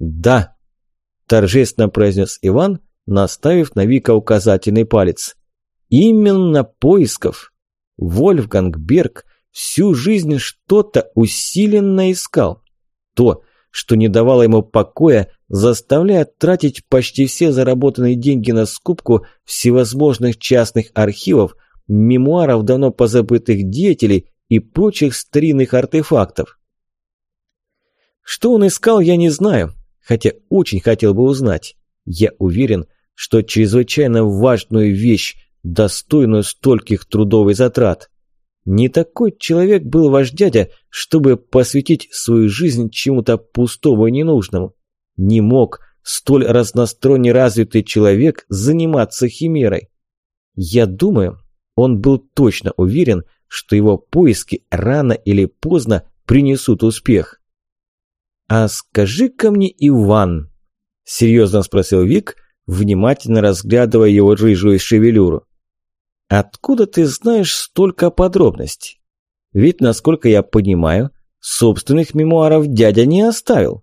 «Да», – торжественно произнес Иван, наставив на Вика указательный палец. «Именно поисков. Вольфганг Берг всю жизнь что-то усиленно искал. То, что не давало ему покоя, заставляя тратить почти все заработанные деньги на скупку всевозможных частных архивов, мемуаров давно позабытых деятелей и прочих старинных артефактов. Что он искал, я не знаю, хотя очень хотел бы узнать. Я уверен, что чрезвычайно важную вещь, достойную стольких трудов и затрат. Не такой человек был ваш дядя, чтобы посвятить свою жизнь чему-то пустому и ненужному. Не мог столь разносторонне развитый человек заниматься химерой. Я думаю, он был точно уверен, что его поиски рано или поздно принесут успех. «А скажи-ка мне, Иван», – серьезно спросил Вик, внимательно разглядывая его рыжую шевелюру. Откуда ты знаешь столько подробностей? Ведь, насколько я понимаю, собственных мемуаров дядя не оставил.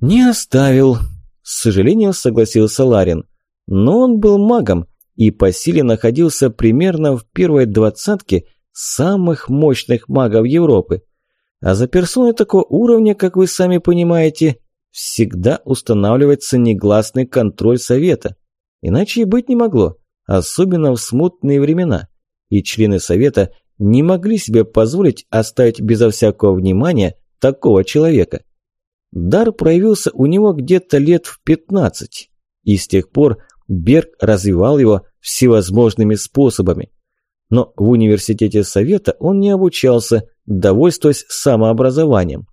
Не оставил, с сожалением согласился Ларин. Но он был магом и по силе находился примерно в первой двадцатке самых мощных магов Европы. А за персоной такого уровня, как вы сами понимаете, всегда устанавливается негласный контроль совета. Иначе и быть не могло, особенно в смутные времена. И члены совета не могли себе позволить оставить безо всякого внимания такого человека. Дар проявился у него где-то лет в 15, и с тех пор Берг развивал его всевозможными способами. Но в университете Совета он не обучался, довольствуясь самообразованием.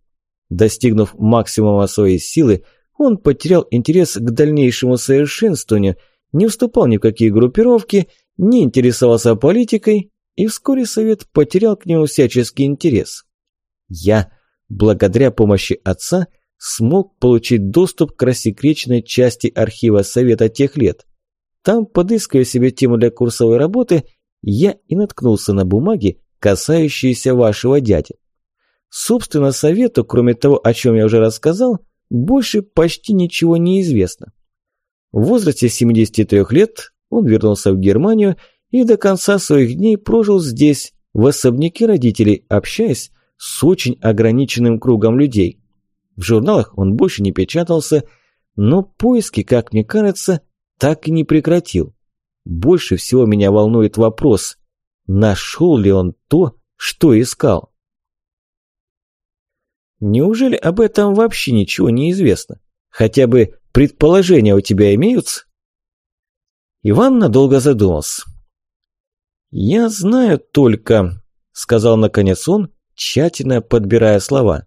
Достигнув максимума своей силы, он потерял интерес к дальнейшему совершенствованию, не вступал ни в какие группировки, не интересовался политикой, и вскоре Совет потерял к нему всяческий интерес. Я, благодаря помощи отца, смог получить доступ к рассекреченной части архива Совета тех лет. Там, подыскивая себе тему для курсовой работы, я и наткнулся на бумаги, касающиеся вашего дяди. Собственно, Совету, кроме того, о чем я уже рассказал, больше почти ничего не известно. В возрасте 73 лет он вернулся в Германию и до конца своих дней прожил здесь, в особняке родителей, общаясь с очень ограниченным кругом людей. В журналах он больше не печатался, но поиски, как мне кажется, так и не прекратил. Больше всего меня волнует вопрос, нашел ли он то, что искал. Неужели об этом вообще ничего не известно? Хотя бы предположения у тебя имеются? Иван надолго задумался. «Я знаю только», — сказал наконец он, тщательно подбирая слова,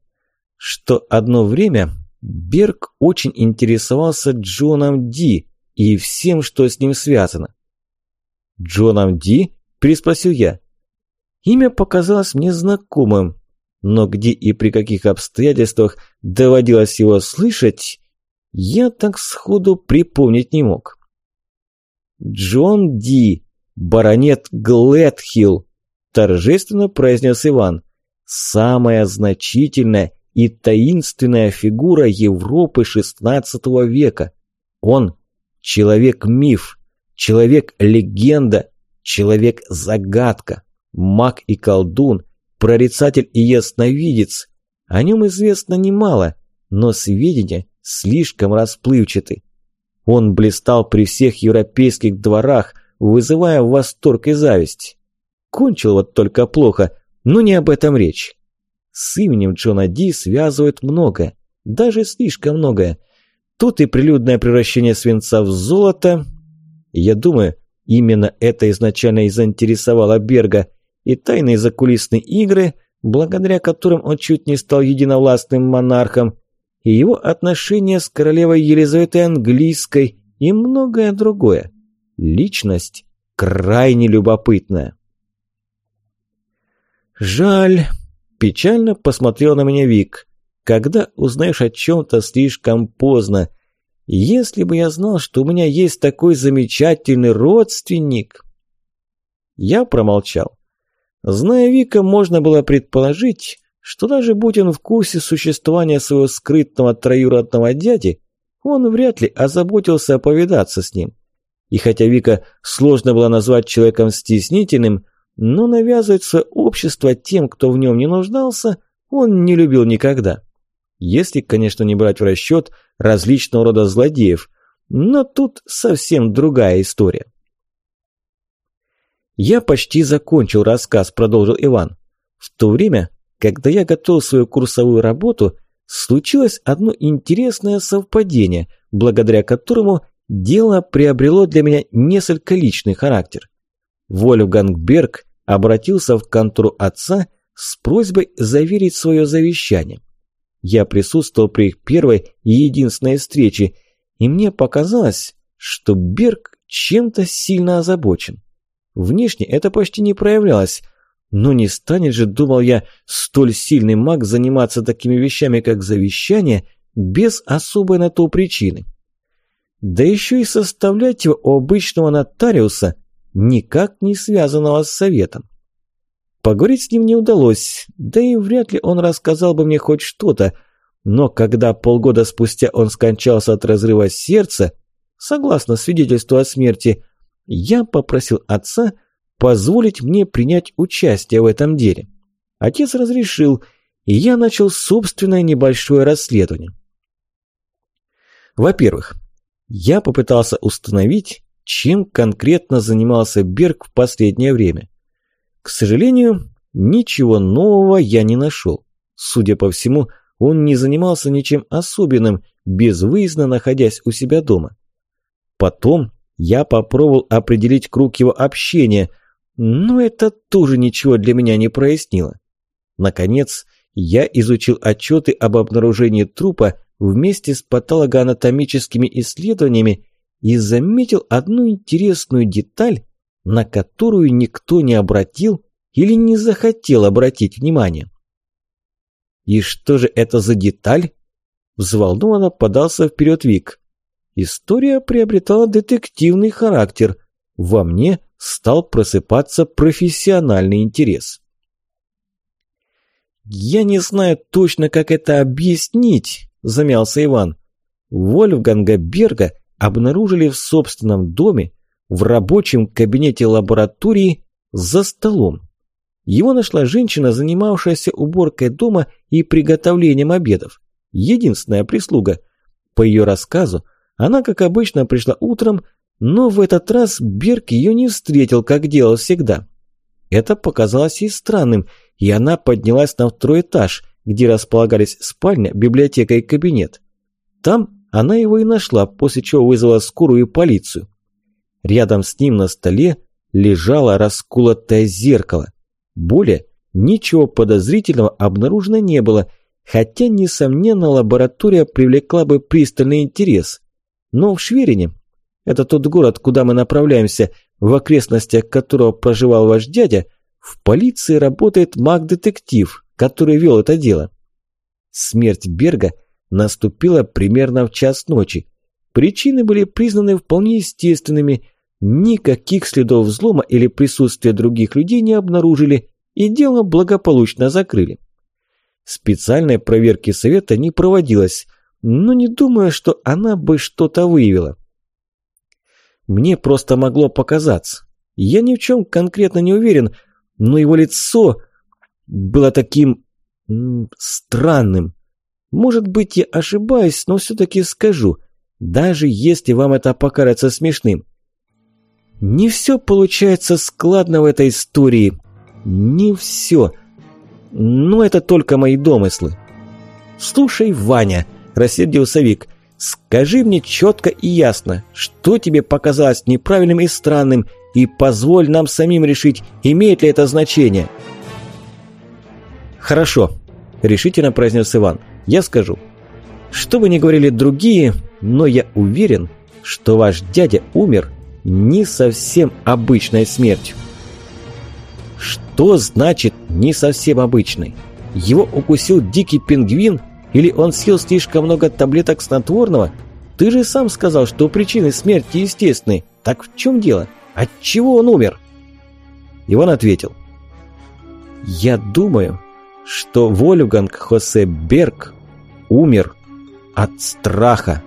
что одно время Берг очень интересовался Джоном Ди и всем, что с ним связано. «Джоном Ди?» – переспросил я. Имя показалось мне знакомым, но где и при каких обстоятельствах доводилось его слышать, я так сходу припомнить не мог. «Джон Ди, баронет Глэдхилл», – торжественно произнес Иван. «Самая значительная и таинственная фигура Европы XVI века. Он – человек-миф, человек-легенда, человек-загадка, маг и колдун, прорицатель и ясновидец. О нем известно немало, но сведения слишком расплывчаты. Он блистал при всех европейских дворах, вызывая восторг и зависть. Кончил вот только плохо, но не об этом речь. С именем Джона Ди связывают многое, даже слишком многое. Тут и прилюдное превращение свинца в золото. Я думаю, именно это изначально и заинтересовало Берга, и тайные закулисные игры, благодаря которым он чуть не стал единовластным монархом, и его отношения с королевой Елизаветой Английской и многое другое. Личность крайне любопытная. Жаль, Печально посмотрел на меня Вик. Когда узнаешь о чем-то слишком поздно. Если бы я знал, что у меня есть такой замечательный родственник... Я промолчал. Зная Вика, можно было предположить, что даже будь он в курсе существования своего скрытного троюродного дяди, он вряд ли озаботился повидаться с ним. И хотя Вика сложно было назвать человеком стеснительным, но навязывать свое общество тем, кто в нем не нуждался, он не любил никогда. Если, конечно, не брать в расчет различного рода злодеев, но тут совсем другая история. «Я почти закончил рассказ», – продолжил Иван. «В то время, когда я готовил свою курсовую работу, случилось одно интересное совпадение, благодаря которому дело приобрело для меня несколько личный характер. Вольфганг Берг обратился в контору отца с просьбой заверить свое завещание. Я присутствовал при их первой и единственной встрече, и мне показалось, что Берг чем-то сильно озабочен. Внешне это почти не проявлялось, но не станет же, думал я, столь сильный маг заниматься такими вещами, как завещание, без особой на то причины. Да еще и составлять его у обычного нотариуса никак не связанного с советом. Поговорить с ним не удалось, да и вряд ли он рассказал бы мне хоть что-то, Но когда полгода спустя он скончался от разрыва сердца, согласно свидетельству о смерти, я попросил отца позволить мне принять участие в этом деле. Отец разрешил, и я начал собственное небольшое расследование. Во-первых, я попытался установить, чем конкретно занимался Берг в последнее время. К сожалению, ничего нового я не нашел. Судя по всему, он не занимался ничем особенным, безвыездно находясь у себя дома. Потом я попробовал определить круг его общения, но это тоже ничего для меня не прояснило. Наконец, я изучил отчеты об обнаружении трупа вместе с патологоанатомическими исследованиями и заметил одну интересную деталь, на которую никто не обратил или не захотел обратить внимание. «И что же это за деталь?» Взволнованно подался вперед Вик. История приобретала детективный характер. Во мне стал просыпаться профессиональный интерес. «Я не знаю точно, как это объяснить», – замялся Иван. Вольфганга Берга обнаружили в собственном доме, в рабочем кабинете лаборатории, за столом. Его нашла женщина, занимавшаяся уборкой дома и приготовлением обедов. Единственная прислуга. По ее рассказу, она, как обычно, пришла утром, но в этот раз Берг ее не встретил, как делал всегда. Это показалось ей странным, и она поднялась на второй этаж, где располагались спальня, библиотека и кабинет. Там она его и нашла, после чего вызвала скорую и полицию. Рядом с ним на столе лежало расколотое зеркало. Более ничего подозрительного обнаружено не было, хотя, несомненно, лаборатория привлекла бы пристальный интерес. Но в Шверине, это тот город, куда мы направляемся, в окрестностях которого проживал ваш дядя, в полиции работает маг-детектив, который вел это дело. Смерть Берга наступила примерно в час ночи. Причины были признаны вполне естественными, никаких следов взлома или присутствия других людей не обнаружили, и дело благополучно закрыли. Специальной проверки совета не проводилось, но не думаю, что она бы что-то выявила. Мне просто могло показаться. Я ни в чем конкретно не уверен, но его лицо было таким... странным. Может быть, я ошибаюсь, но все-таки скажу, даже если вам это покажется смешным. Не все получается складно в этой истории. Не все. Но это только мои домыслы. «Слушай, Ваня», – рассердился Вик, – «скажи мне четко и ясно, что тебе показалось неправильным и странным, и позволь нам самим решить, имеет ли это значение». «Хорошо», – решительно произнес Иван. «Я скажу. Что бы ни говорили другие, но я уверен, что ваш дядя умер не совсем обычной смертью». Что значит «не совсем обычный»? Его укусил дикий пингвин или он съел слишком много таблеток снотворного? Ты же сам сказал, что причины смерти естественны. Так в чем дело? От чего он умер? Иван ответил. Я думаю, что Вольфганг Хосе Берг умер от страха.